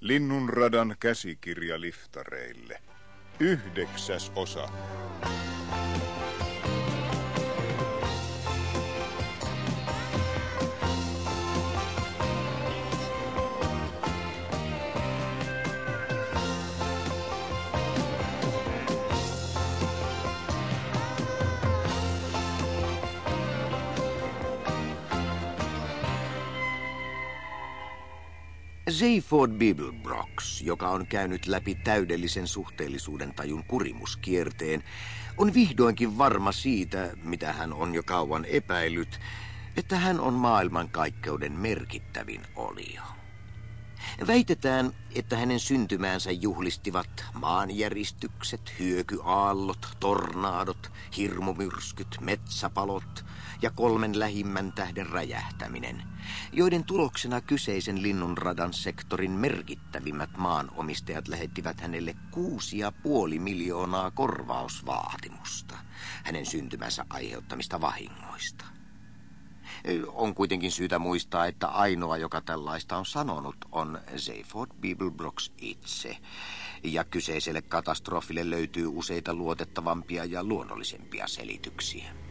Linnunradan käsikirja liftareille. Yhdeksäs osa. Zayford Bibelbrox, joka on käynyt läpi täydellisen suhteellisuuden tajun kurimuskierteen, on vihdoinkin varma siitä, mitä hän on jo kauan epäillyt, että hän on maailmankaikkeuden merkittävin olio. Väitetään, että hänen syntymäänsä juhlistivat maanjäristykset, hyökyaallot, tornaadot, hirmumyrskyt, metsäpalot ja kolmen lähimmän tähden räjähtäminen, joiden tuloksena kyseisen linnunradan sektorin merkittävimmät maanomistajat lähettivät hänelle kuusi ja puoli miljoonaa korvausvaatimusta hänen syntymänsä aiheuttamista vahingoista. On kuitenkin syytä muistaa, että ainoa, joka tällaista on sanonut, on Zayford Bibelbrox itse. Ja kyseiselle katastrofille löytyy useita luotettavampia ja luonnollisempia selityksiä.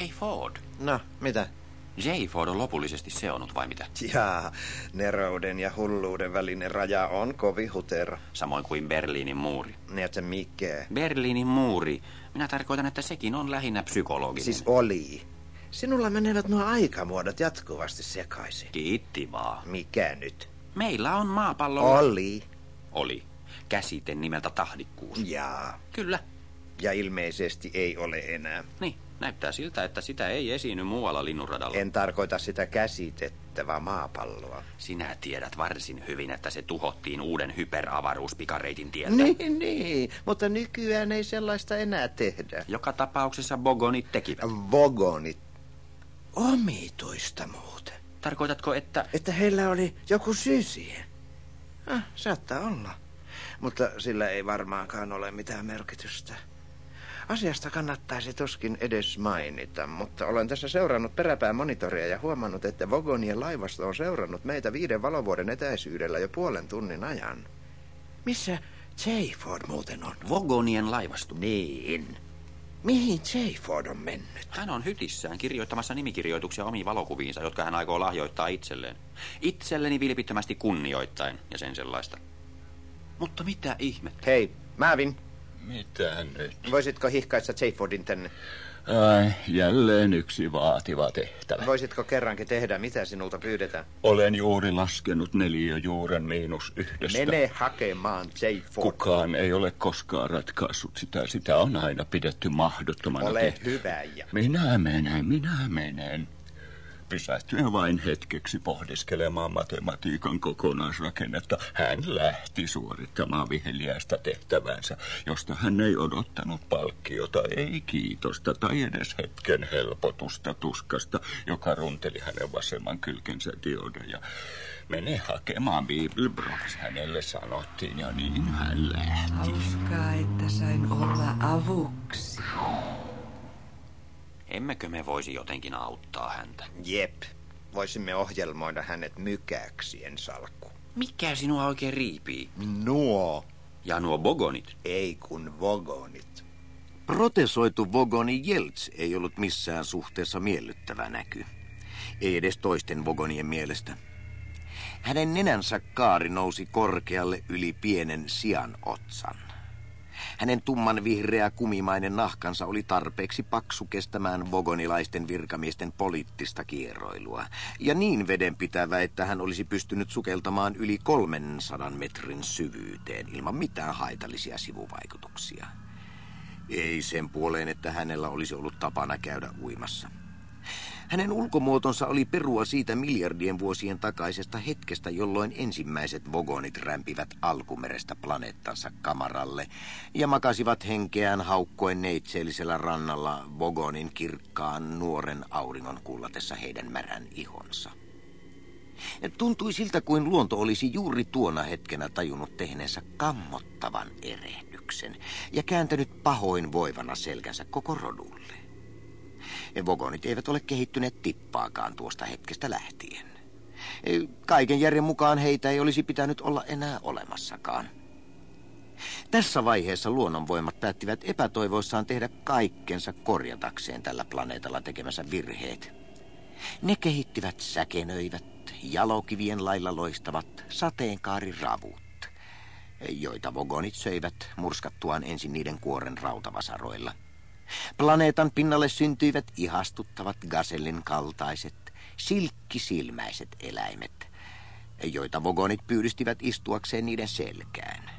Hei Ford, No, mitä? J. Ford on lopullisesti seonnut vai mitä? Jaa, nerouden ja hulluuden välinen raja on kovin hutero. Samoin kuin Berliinin muuri. Niin, että mikä? Berliinin muuri. Minä tarkoitan, että sekin on lähinnä psykologinen. Siis oli. Sinulla menevät nuo aikamuodot jatkuvasti sekaisin. Kiitti vaan. Mikä nyt? Meillä on maapallolla... Oli. Oli. Käsite nimeltä tahdikkuus. Jaa. Kyllä. Ja ilmeisesti ei ole enää. Niin, näyttää siltä, että sitä ei esiinny muualla linnunradalla. En tarkoita sitä käsitettä, vaan maapalloa. Sinä tiedät varsin hyvin, että se tuhottiin uuden hyperavaruuspikareitin tieltä. Niin, niin, mutta nykyään ei sellaista enää tehdä. Joka tapauksessa Bogonit tekivät. Vogonit. Omituista muuten. Tarkoitatko, että... Että heillä oli joku syy siihen. Ah, saattaa olla. Mutta sillä ei varmaankaan ole mitään merkitystä. Asiasta kannattaisi tuskin edes mainita, mutta olen tässä seurannut peräpään monitoria ja huomannut, että Vogonien laivasto on seurannut meitä viiden valovuoden etäisyydellä jo puolen tunnin ajan. Missä Jayford muuten on? Vogonien laivasto. Niin. Mihin Jayford on mennyt? Hän on hytissään kirjoittamassa nimikirjoituksia omiin valokuviinsa, jotka hän aikoo lahjoittaa itselleen. Itselleni vilpittömästi kunnioittain ja sen sellaista. Mutta mitä ihmettä? Hei, Mävin, Mitä nyt? voisitko hihkaista Jayfordin tänne? Ai, jälleen yksi vaativa tehtävä. Voisitko kerrankin tehdä, mitä sinulta pyydetään? Olen juuri laskenut neliöjuuren miinus yhdestä. Mene hakemaan Jayford. Kukaan ei ole koskaan ratkaissut sitä. Sitä on aina pidetty mahdottomana. Ole tehtävänä. hyvä ja... Minä menen, minä menen. Pysähtyen vain hetkeksi pohdiskelemaan matematiikan kokonaisrakennetta, hän lähti suorittamaan viheliäistä tehtävänsä, josta hän ei odottanut palkkiota, ei kiitosta tai edes hetken helpotusta tuskasta, joka runteli hänen vasemman kylkensä diodeja. Mene hakemaan Bibelbrox, hänelle sanottiin, ja niin hän lähti. Hauskaa, että sain olla avuksi. Emmekö me voisi jotenkin auttaa häntä? Jep. Voisimme ohjelmoida hänet mykäksien salkku. Mikä sinua oikein riipii? Nuo. Ja nuo Bogonit? Ei kun vogonit. Protesoitu Vogoni Jelts ei ollut missään suhteessa miellyttävä näky. Ei edes toisten Vogonien mielestä. Hänen nenänsä kaari nousi korkealle yli pienen sian otsan. Hänen tumman vihreä kumimainen nahkansa oli tarpeeksi paksu kestämään vogonilaisten virkamiesten poliittista kierroilua. Ja niin vedenpitävä, että hän olisi pystynyt sukeltamaan yli 300 metrin syvyyteen ilman mitään haitallisia sivuvaikutuksia. Ei sen puoleen, että hänellä olisi ollut tapana käydä uimassa. Hänen ulkomuotonsa oli perua siitä miljardien vuosien takaisesta hetkestä, jolloin ensimmäiset vogonit rämpivät alkumerestä planeettansa kamaralle ja makasivat henkeään haukkoen neitseellisellä rannalla vogonin kirkkaan nuoren auringon kullatessa heidän märän ihonsa. Tuntui siltä, kuin luonto olisi juuri tuona hetkenä tajunnut tehneensä kammottavan erehdyksen ja kääntänyt pahoin voivana selkänsä koko rodulle. Vogonit eivät ole kehittyneet tippaakaan tuosta hetkestä lähtien. Kaiken järjen mukaan heitä ei olisi pitänyt olla enää olemassakaan. Tässä vaiheessa luonnonvoimat päättivät epätoivoissaan tehdä kaikkensa korjatakseen tällä planeetalla tekemänsä virheet. Ne kehittivät säkenöivät, jalokivien lailla loistavat sateenkaariravut, joita vogonit söivät murskattuaan ensin niiden kuoren rautavasaroilla. Planeetan pinnalle syntyivät ihastuttavat gasellin kaltaiset, silkkisilmäiset eläimet, joita vogonit pyydystivät istuakseen niiden selkään.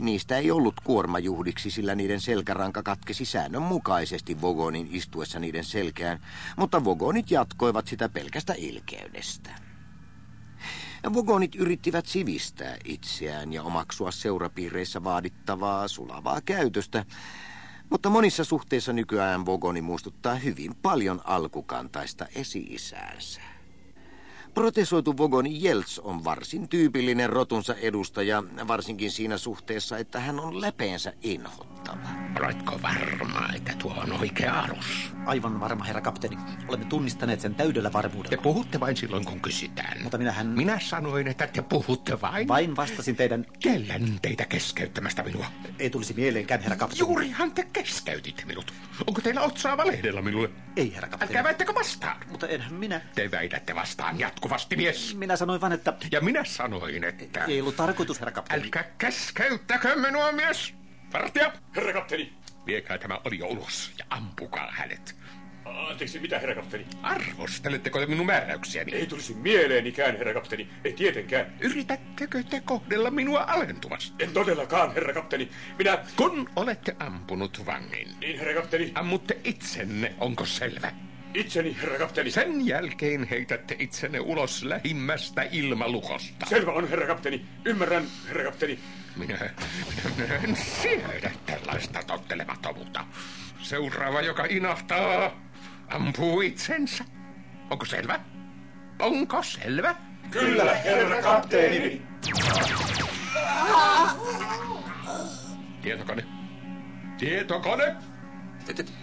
Niistä ei ollut kuormajuhdiksi, sillä niiden selkäranka katkesi säännönmukaisesti Vogonin istuessa niiden selkään, mutta Vogonit jatkoivat sitä pelkästä ilkeydestä. Vogonit yrittivät sivistää itseään ja omaksua seurapiireissä vaadittavaa sulavaa käytöstä, mutta monissa suhteissa nykyään Vogoni muistuttaa hyvin paljon alkukantaista esi-isäänsä. Protesoitu Vogoni Jelts on varsin tyypillinen rotunsa edustaja, varsinkin siinä suhteessa, että hän on lepeensä inhottava. Oletko varma, että tuo on oikea alus? Aivan varma, herra kapteeni. Olemme tunnistaneet sen täydellä Te varmuudella. puhutte vain silloin, kun kysytään. Mutta minähän... Minä sanoin, että te puhutte vain. Vain vastasin teidän... Kiellän teitä keskeyttämästä minua. Ei tulisi mieleenkään, herra kapteeni. Juurihan te keskeytitte minut. Onko teillä otsaava lehdellä minulle? Ei, herra kapteeni. Älkää väittäkö vastaan. Mutta enhän minä... Te väitätte vastaan jatkuvasti, mies. Minä sanoin vain, että... Ja minä sanoin, että... Ei ollut tarkoitus, herra kapteeni. Älkää keskeyttäkö minua, mies. Vartija, Herra kapteeni! Viekää tämä olio ulos ja ampukaa hänet. Anteeksi, mitä herra kapteeni? Arvosteletteko te minun määräyksiäni? Ei tulisi mieleenikään, herra kapteeni. Ei tietenkään. Yritättekö te kohdella minua alentuvasti? En todellakaan, herra kapteeni. Minä... Kun olette ampunut vangin, Niin, herra kapteeni. ammutte itsenne, onko selvä? Itseni, herra kapteeni. Sen jälkeen heitätte itsenne ulos lähimmästä ilmalukosta. Selvä on, herra kapteeni. Ymmärrän, herra kapteeni. Minä, minä, minä en siedä tällaista tottelemattomuutta. Seuraava, joka inahtaa, ampuu itsensä. Onko selvä? Onko selvä? Kyllä, herra kapteeni. Tietokone. Tietokone!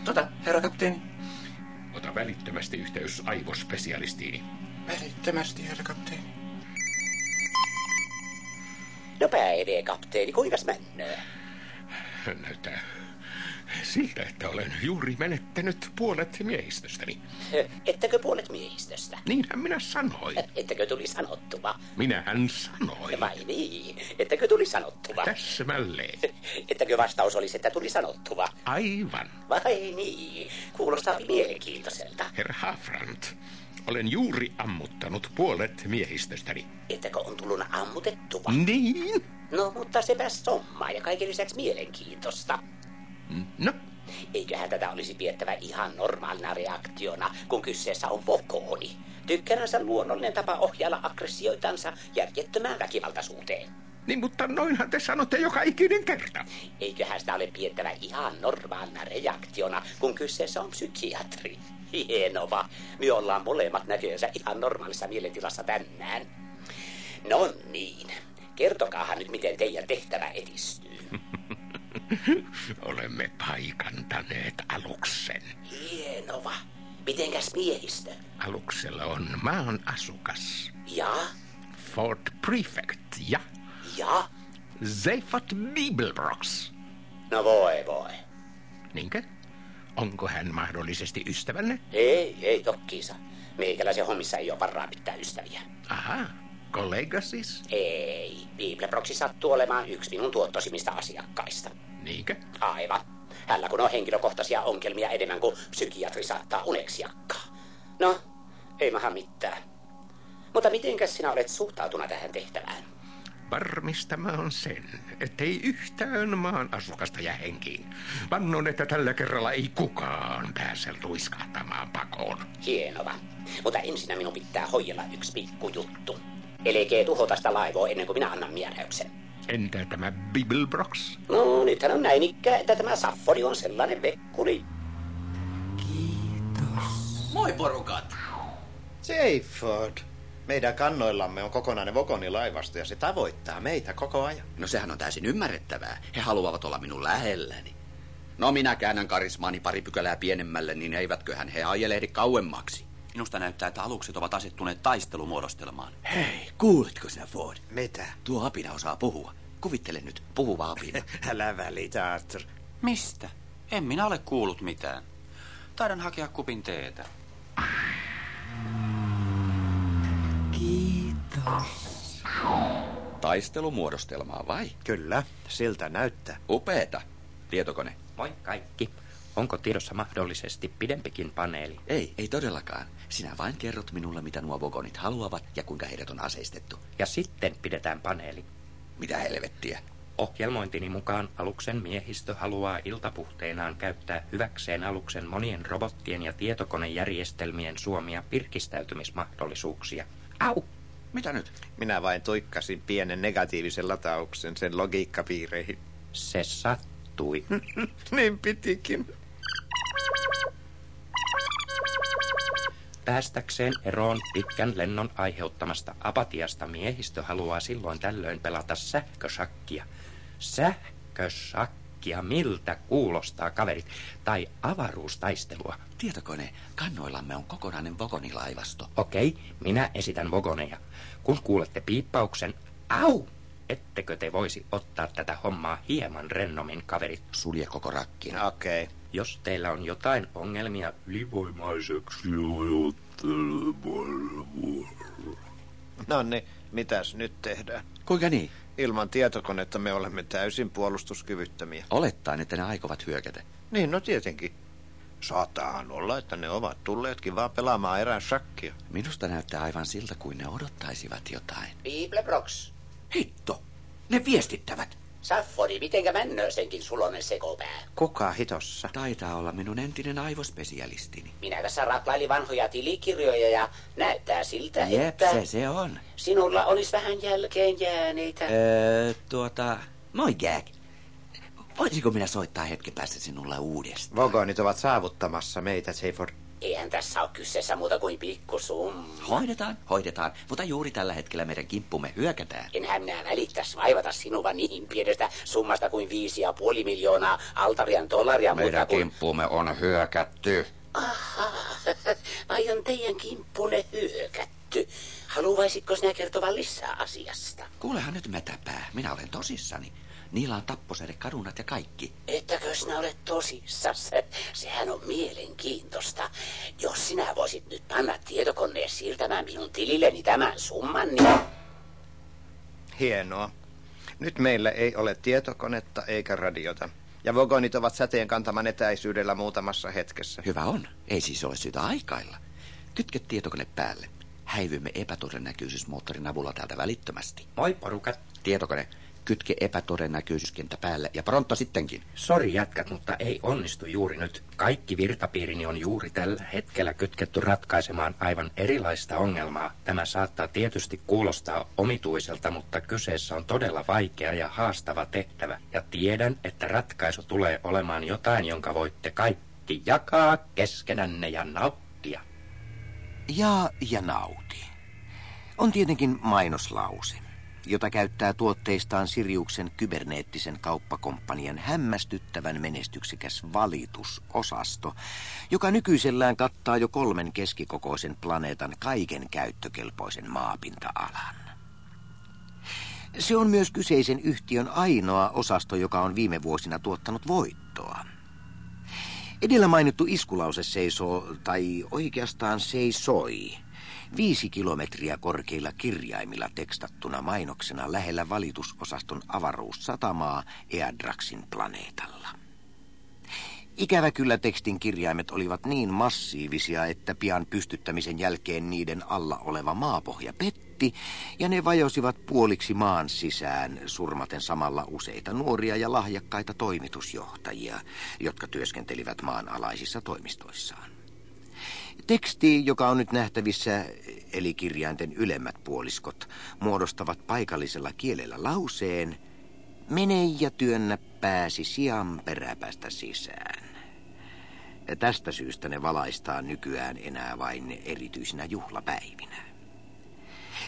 Tota, herra kapteeni. Ota välittömästi yhteys aivospesialistiini. Välittömästi, herra kapteeni. No päivää, kapteeni, kuinkas männöö? Näyttää siltä, että olen juuri menettänyt puolet miehistöstäni. Ettäkö puolet miehistöstä? Niinhän minä sanoin. Ettäkö tuli sanottua? Minähän sanoin. Vai niin? Ettäkö tuli sanottua? Täsmälleen. Ettäkö vastaus olisi, että tuli sanottua? Aivan. Vai niin? Kuulostaa mielenkiintoiselta. Herra Hafrand, olen juuri ammuttanut puolet miehistöstäni. Ettäkö on tullut ammutettua? Niin? No, mutta sepä sommaa ja kaiken lisäksi mielenkiintoista. No, Eiköhän tätä olisi piettävä ihan normaalina reaktiona, kun kyseessä on vokooni. Tykkäränsä luonnollinen tapa ohjailla aggressioitansa järjettömään väkivaltaisuuteen. Niin mutta noinhan te sanotte joka ikinen kerta. Eiköhän sitä ole piettävä ihan normaalina reaktiona, kun kyseessä on psykiatri. Hienova. Me ollaan molemmat näköönsä ihan normaalissa mielentilassa tänään. No niin. Kertokaahan nyt, miten teidän tehtävä edistyy. Olemme paikantaneet aluksen. Hienova. Mitenkäs miehistö? Aluksella on maan asukas. Ja? Fort Prefect ja Ja? Zeifat Bibelbrox. No voi voi. Niinkö? Onko hän mahdollisesti ystävänne? Ei, ei tokkiisa. Meikäläisen hommissa ei ole varaa pitää ystäviä. Aha, kollega siis? Ei, Bibleproksi sattuu olemaan yksi minun tuottosimmista asiakkaista. Niinkö? Aivan. Hänellä kun on henkilökohtaisia ongelmia enemmän kuin psykiatri saattaa uneksiakkaa. No, ei maha mitään. Mutta mitenkäs sinä olet suhtautunut tähän tehtävään? Varmistamaan sen, ettei yhtään maan asukasta jää henkiin. Vannon, että tällä kerralla ei kukaan pääse luiskahtamaan pakoon. Hienova. Mutta ensinnä minun pitää hoidella yksi pikkujuttu. Elekee tuhota sitä laivoa ennen kuin minä annan määräyksen. Entä tämä Bibelbrox? No, nythän on näin ikkä, että tämä Saffori on sellainen vekkuli. Moi porukat. Seyford. Meidän kannoillamme on kokonainen vokonilaivasto ja se tavoittaa meitä koko ajan. No sehän on täysin ymmärrettävää. He haluavat olla minun lähelläni. No minä käännän karismaani pari pykälää pienemmälle, niin eivätköhän he ajelehdi kauemmaksi. Minusta näyttää, että alukset ovat asettuneet taistelumuodostelmaan. Hei, kuulitko sinä Ford? Mitä? Tuo apina osaa puhua. Kuvittele nyt, puhuva apina. Älä välitä, Arthur. Mistä? En minä ole kuullut mitään. Taidan hakea kupin teetä. Taistelumuodostelmaa vai? Kyllä, siltä näyttää. Upeeta. Tietokone. Moi kaikki. Onko tiedossa mahdollisesti pidempikin paneeli? Ei, ei todellakaan. Sinä vain kerrot minulle, mitä nuo vogonit haluavat ja kuinka heidät on aseistettu. Ja sitten pidetään paneeli. Mitä helvettiä? Ohjelmointini mukaan aluksen miehistö haluaa iltapuhteenaan käyttää hyväkseen aluksen monien robottien ja tietokonejärjestelmien suomia pirkistäytymismahdollisuuksia. Au! Mitä nyt? Minä vain tuikkasin pienen negatiivisen latauksen sen logiikkapiireihin. Se sattui. niin pitikin. Päästäkseen eroon pitkän lennon aiheuttamasta apatiasta miehistö haluaa silloin tällöin pelata sähkösakkia. Sähkösakkia, miltä kuulostaa kaverit? Tai avaruustaistelua. Tietokone, kannoillamme on kokonainen vogonilaivasto. Okei, minä esitän vogoneja. Kun kuulette piippauksen, au! Ettekö te voisi ottaa tätä hommaa hieman rennomin, kaverit? Sulje koko rakkin. Okei. Okay. Jos teillä on jotain ongelmia ylivoimaiseksi No niin, mitäs nyt tehdään? Kuinka niin? Ilman tietokonetta me olemme täysin puolustuskyvyttömiä. Olettaen, että ne aikovat hyökätä. Niin, no tietenkin. Saattaahan olla, että ne ovat tulleetkin vaan pelaamaan erään shakkia. Minusta näyttää aivan siltä, kuin ne odottaisivat jotain. Biblebrox. Hitto! Ne viestittävät. Saffori, mitenkä männöö senkin sulonen sekopää? Kuka hitossa? Taitaa olla minun entinen aivospesialistini. Minä tässä raklailin vanhoja tilikirjoja ja näyttää siltä, Jep, että... se se on. Sinulla olisi vähän jälkeen jääneitä. Öö, tuota... Moi, Jack. Voisiko minä soittaa hetken päästä sinulle uudestaan? Vogonit ovat saavuttamassa meitä, Seyford. Eihän tässä ole kyseessä muuta kuin pikkusumma. Hoidetaan, hoidetaan. Mutta juuri tällä hetkellä meidän kimppumme hyökätään. Enhän minä välittäisi vaivata sinua niin pienestä summasta kuin viisi ja puoli miljoonaa altarian dollaria. Meidän mutta kun... kimppumme on hyökätty. Aha, vai on teidän kimppunne hyökätty? Haluaisitko sinä kertoa lisää asiasta? Kuulehan nyt mätäpää. Minä olen tosissani. Niillä on tapposede kadunat ja kaikki. Ettäkö sinä olet tosissas? Sehän on mielenkiintoista. Jos sinä voisit nyt panna tietokoneen siirtämään minun tililleni tämän summan, niin... Hienoa. Nyt meillä ei ole tietokonetta eikä radiota. Ja vogonit ovat säteen kantaman etäisyydellä muutamassa hetkessä. Hyvä on. Ei siis ole syytä aikailla. Kytke tietokone päälle. Häivymme epätodennäköisyysmoottorin avulla täältä välittömästi. Moi porukat. Tietokone, kytke epätodennäköisyyskenttä päälle ja pronto sittenkin. Sori jätkät, mutta ei onnistu juuri nyt. Kaikki virtapiirini on juuri tällä hetkellä kytketty ratkaisemaan aivan erilaista ongelmaa. Tämä saattaa tietysti kuulostaa omituiselta, mutta kyseessä on todella vaikea ja haastava tehtävä. Ja tiedän, että ratkaisu tulee olemaan jotain, jonka voitte kaikki jakaa keskenänne ja nauttia. Ja ja nauti. On tietenkin mainoslause jota käyttää tuotteistaan Siriuksen kyberneettisen kauppakomppanian hämmästyttävän menestyksekäs valitusosasto, joka nykyisellään kattaa jo kolmen keskikokoisen planeetan kaiken käyttökelpoisen maapinta-alan. Se on myös kyseisen yhtiön ainoa osasto, joka on viime vuosina tuottanut voittoa. Edellä mainittu iskulause seisoo, tai oikeastaan seisoi, viisi kilometriä korkeilla kirjaimilla tekstattuna mainoksena lähellä valitusosaston avaruussatamaa Eadraxin planeetalla. Ikävä kyllä tekstin kirjaimet olivat niin massiivisia, että pian pystyttämisen jälkeen niiden alla oleva maapohja petti, ja ne vajosivat puoliksi maan sisään, surmaten samalla useita nuoria ja lahjakkaita toimitusjohtajia, jotka työskentelivät maanalaisissa toimistoissaan. Teksti, joka on nyt nähtävissä, eli kirjainten ylemmät puoliskot, muodostavat paikallisella kielellä lauseen Mene ja työnnä pääsi sian peräpästä sisään. Ja tästä syystä ne valaistaan nykyään enää vain erityisinä juhlapäivinä.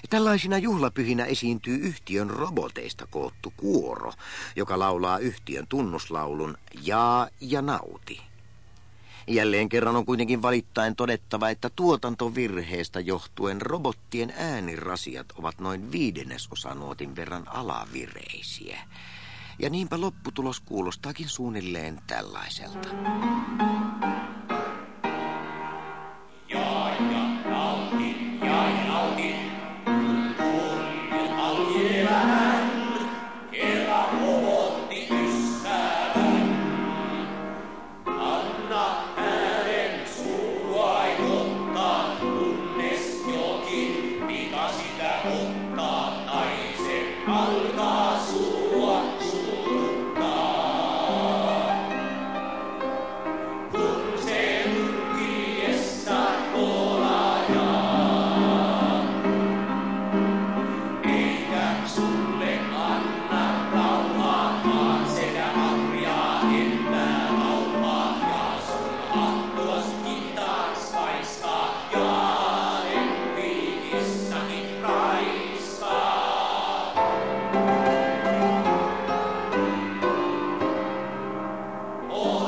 Tällaisina juhlapyhinä esiintyy yhtiön roboteista koottu kuoro, joka laulaa yhtiön tunnuslaulun Jaa ja nauti. Jälleen kerran on kuitenkin valittain todettava, että tuotantovirheestä johtuen robottien äänirasiat ovat noin viidennesosa nuotin verran alavireisiä. Ja niinpä lopputulos kuulostaakin suunnilleen tällaiselta.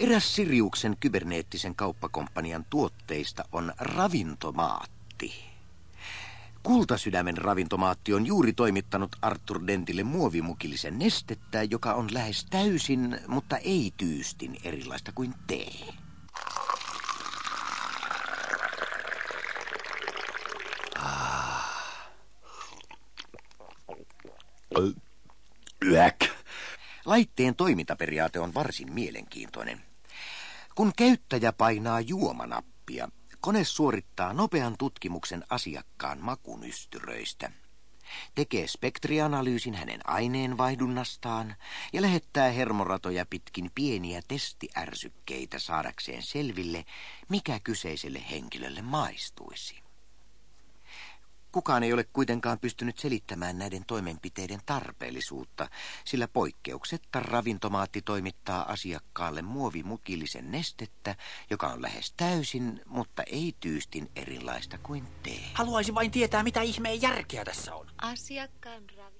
Eräs Siriuksen kyberneettisen kauppakomppanian tuotteista on ravintomaatti. Kultasydämen ravintomaatti on juuri toimittanut Arthur Dentille muovimukillisen nestettä, joka on lähes täysin, mutta ei tyystin erilaista kuin tee. Ah. Yäk. Laitteen toimintaperiaate on varsin mielenkiintoinen. Kun käyttäjä painaa juomanappia, kone suorittaa nopean tutkimuksen asiakkaan makunystyröistä. Tekee spektrianalyysin hänen aineenvaihdunnastaan ja lähettää hermoratoja pitkin pieniä testiärsykkeitä saadakseen selville, mikä kyseiselle henkilölle maistuisi. Kukaan ei ole kuitenkaan pystynyt selittämään näiden toimenpiteiden tarpeellisuutta, sillä poikkeuksetta ravintomaatti toimittaa asiakkaalle muovimukillisen nestettä, joka on lähes täysin, mutta ei tyystin erilaista kuin tee. Haluaisin vain tietää, mitä ihmeen järkeä tässä on. Asiakkaan ravi.